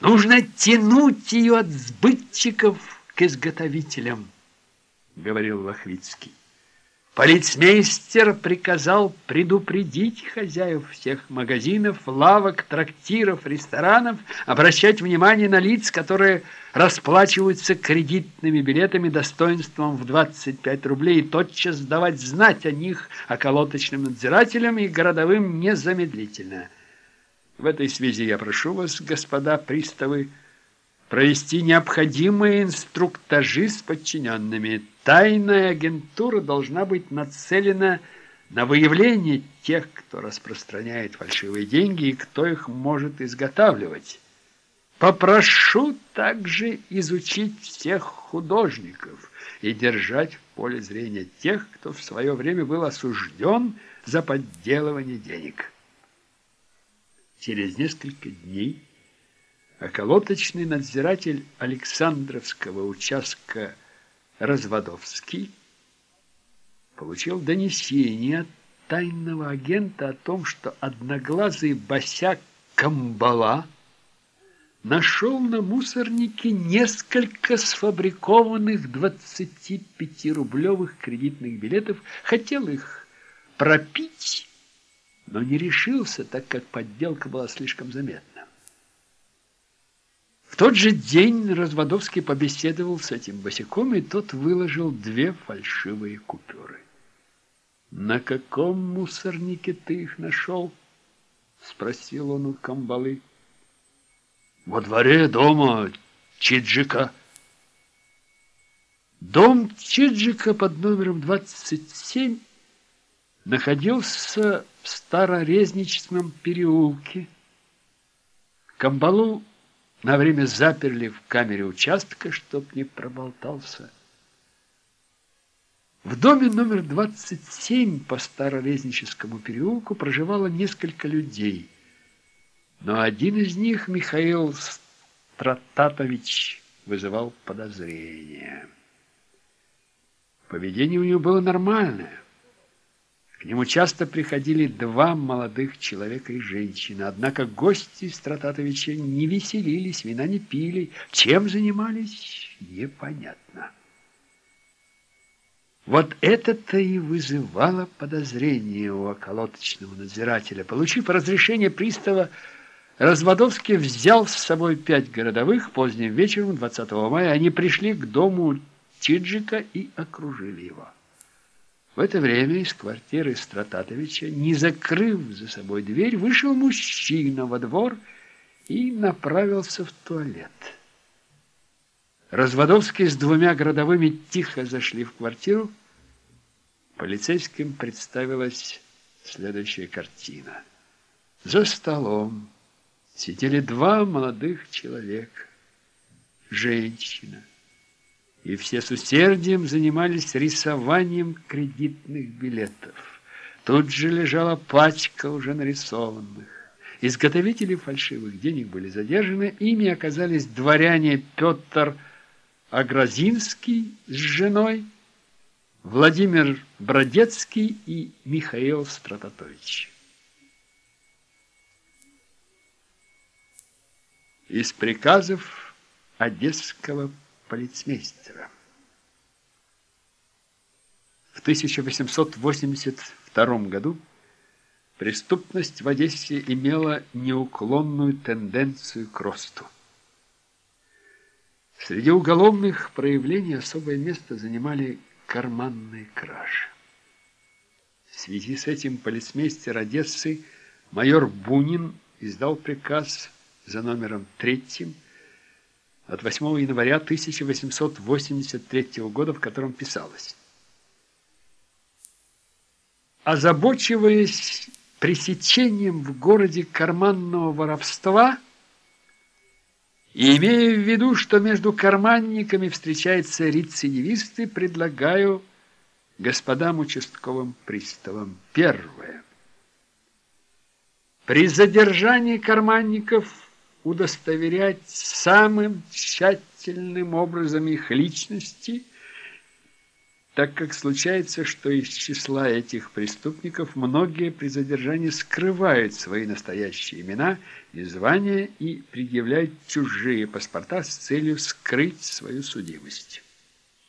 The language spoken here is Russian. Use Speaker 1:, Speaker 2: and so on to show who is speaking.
Speaker 1: Нужно тянуть ее от сбытчиков к изготовителям, говорил Лохвицкий. Полицмейстер приказал предупредить хозяев всех магазинов, лавок, трактиров, ресторанов, обращать внимание на лиц, которые расплачиваются кредитными билетами достоинством в 25 рублей и тотчас давать знать о них околоточным надзирателям и городовым незамедлительно. В этой связи я прошу вас, господа приставы, провести необходимые инструктажи с подчиненными. Тайная агентура должна быть нацелена на выявление тех, кто распространяет фальшивые деньги и кто их может изготавливать. Попрошу также изучить всех художников и держать в поле зрения тех, кто в свое время был осужден за подделывание денег. Через несколько дней околоточный надзиратель Александровского участка Разводовский получил донесение от тайного агента о том, что одноглазый босяк Камбала нашел на мусорнике несколько сфабрикованных 25-рублевых кредитных билетов, хотел их пропить, но не решился, так как подделка была слишком заметна. В тот же день Разводовский побеседовал с этим босиком, и тот выложил две фальшивые купюры. «На каком мусорнике ты их нашел?» — спросил он у Камбалы. «Во дворе дома Чиджика». Дом Чиджика под номером 27 находился в Старорезничном переулке. Камбалу на время заперли в камере участка, чтоб не проболтался. В доме номер 27 по Старорезническому переулку проживало несколько людей, но один из них, Михаил Стрататович, вызывал подозрения. Поведение у него было нормальное. К нему часто приходили два молодых человека и женщина. Однако гости Стрататовича не веселились, вина не пили. Чем занимались, непонятно. Вот это-то и вызывало подозрение у околоточного надзирателя. Получив разрешение пристава, Разводовский взял с собой пять городовых. Поздним вечером, 20 мая, они пришли к дому Чиджика и окружили его. В это время из квартиры Стрататовича, не закрыв за собой дверь, вышел мужчина во двор и направился в туалет. Разводовский с двумя городовыми тихо зашли в квартиру. Полицейским представилась следующая картина. За столом сидели два молодых человека, женщина, и все с усердием занимались рисованием кредитных билетов. Тут же лежала пачка уже нарисованных. Изготовители фальшивых денег были задержаны, ими оказались дворяне Петр Агразинский с женой, Владимир Бродецкий и Михаил Стрататович. Из приказов Одесского полицмейстера. В 1882 году преступность в Одессе имела неуклонную тенденцию к росту. Среди уголовных проявлений особое место занимали карманные кражи. В связи с этим полицмейстер Одессы майор Бунин издал приказ за номером третьим от 8 января 1883 года, в котором писалось Озабочиваясь пресечением в городе карманного воровства и имея в виду, что между карманниками встречаются рецидивисты, предлагаю господам участковым приставам. Первое. При задержании карманников удостоверять самым тщательным образом их личности, так как случается, что из числа этих преступников многие при задержании скрывают свои настоящие имена и звания и предъявляют чужие паспорта с целью скрыть свою судимость.